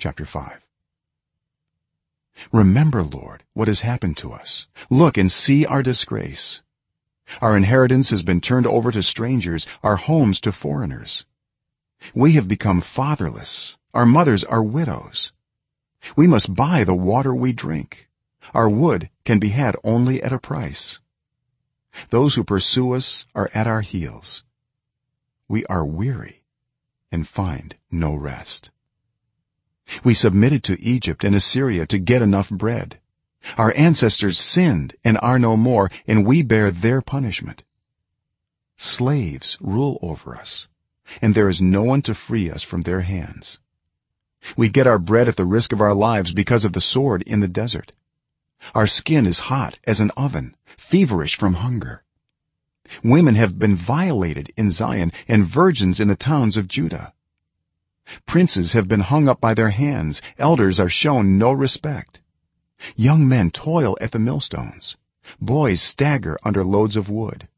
chapter 5 remember lord what has happened to us. Look and see our disgrace. Our inheritance has been turned over to strangers our homes to foreigners. We have become fatherless. Our mothers are widows. We must buy the water we drink. Our wood can be had only at a price. Those who pursue us are at our heels. We are weary and find no rest we submitted to egypt and assyria to get enough bread. Our ancestors sinned and are no more and we bear their punishment. Slaves rule over us and there is no one to free us from their hands. We get our bread at the risk of our lives because of the sword in the desert. Our skin is hot as an oven feverish from hunger. Women have been violated in zion and virgins in the towns of judah princes have been hung up by their hands. Elders are shown no respect. Young men toil at the millstones. Boys stagger under loads of wood.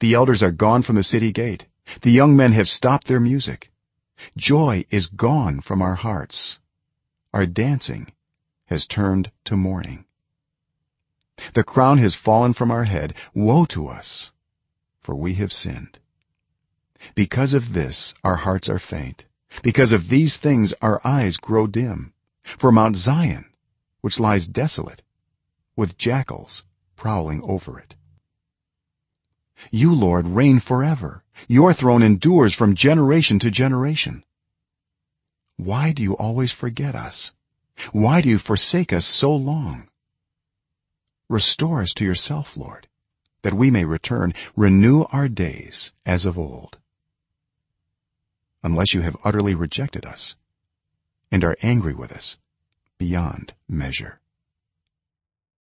The elders are gone from the city gate. The young men have stopped their music. Joy is gone from our hearts. Our dancing has turned to mourning. The crown has fallen from our head. Woe to us for we have sinned because of this our hearts are faint. Because of these things our eyes grow dim. For mount zion which lies desolate with jackals prowling over it. You lord reign forever. Your throne endures from generation to generation. Why do you always forget us? Why do you forsake us so long? Restore us to yourself lord that we may return renew our days as of old unless you have utterly rejected us and are angry with us beyond measure